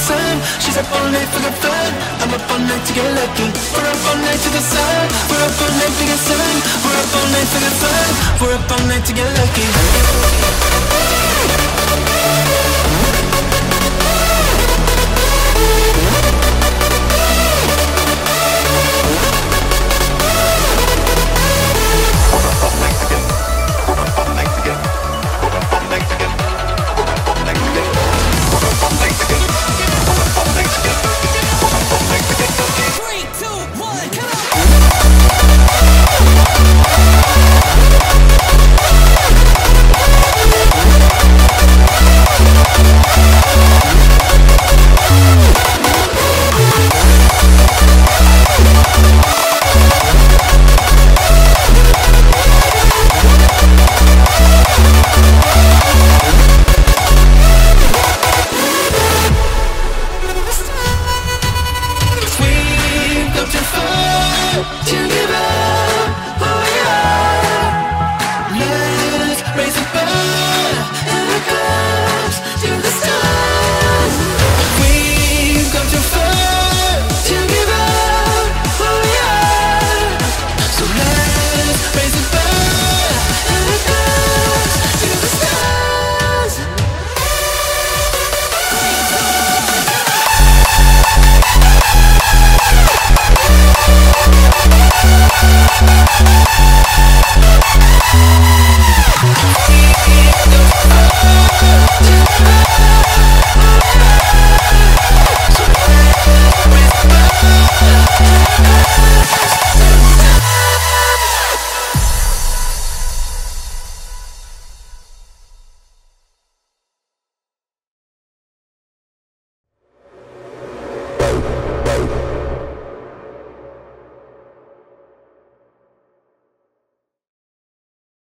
sun. She's up all night for the fun. I'm up all night to get lucky. We're up all night to the sun. We're up all night to get sun. We're up all night for the fun. We're up all night to get lucky We've Three,